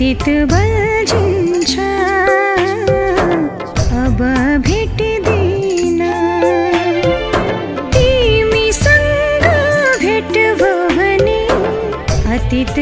तित बजिन्छ अब भेट्दिन तिमीसँग भेट भयो भने अतीत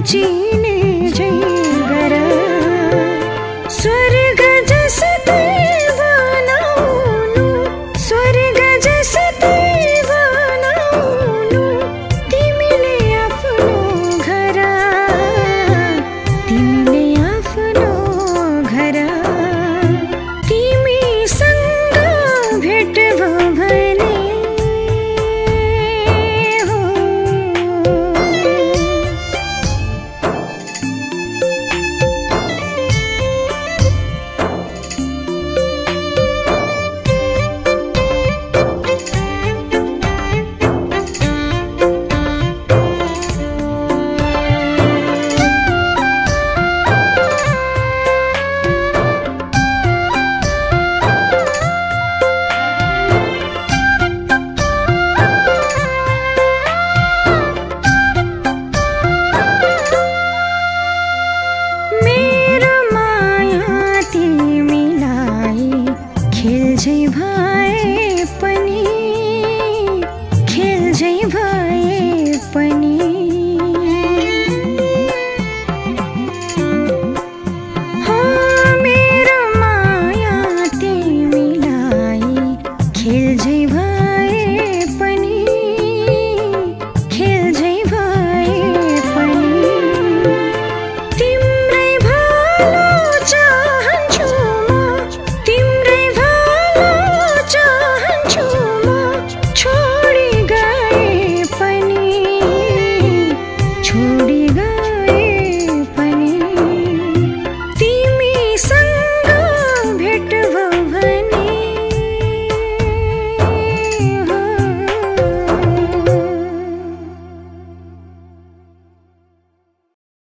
चीन उलझी भाए पनी